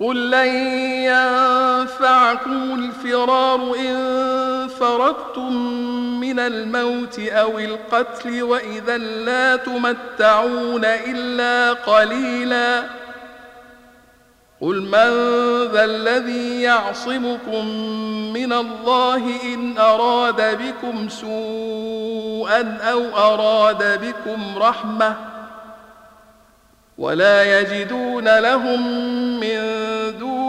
قل لن ينفعكم الفرار إن فرقتم من الموت أو القتل وإذا لا تمتعون إلا قليلا قل من ذا الذي يعصمكم من الله إن أراد بكم سوءا أو أراد بكم رحمةً ولا يجدون لهم من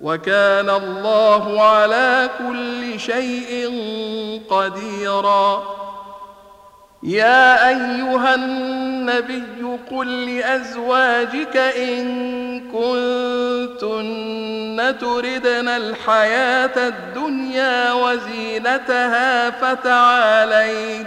وكان الله على كل شيء قديرا. يا أيها النبي قل لأزواجك إن كنتن تردن الحياة الدنيا وزينتها فتعالين.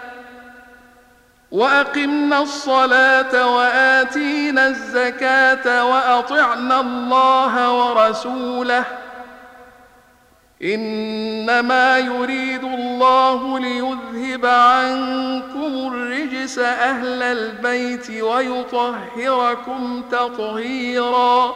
وأقمنا الصلاة وآتينا الزكاة وأطعنا الله ورسوله. إنما يريد الله ليذهب عنكم الرجس أهل البيت ويطهركم تطهيرا.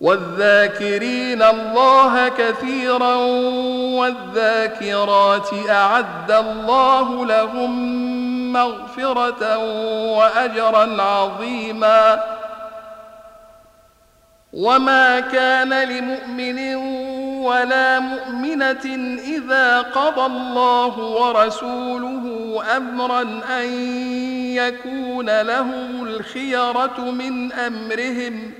والذاكرين الله كثيرا والذاكرات أعد الله لهم مغفرة واجرا عظيما. وما كان لمؤمن ولا مؤمنة إذا قضى الله ورسوله امرا أن يكون لهم الخيرة من أمرهم.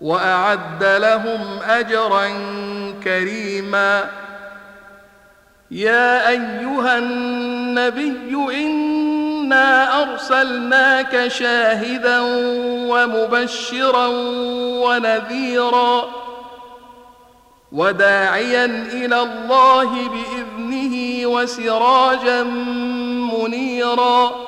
وأعد لهم أجرا كريما. يا أيها النبي إنا أرسلناك شاهدا ومبشرا ونذيرا وداعيا إلى الله بإذنه وسراجا منيرا.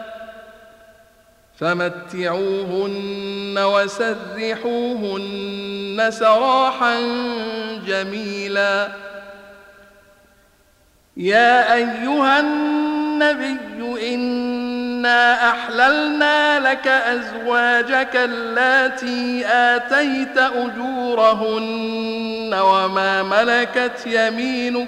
فمتعوهن وسرحوهن سراحا جميلا. يا أيها النبي إنا أحللنا لك أزواجك اللاتي آتيت أجورهن وما ملكت يمينك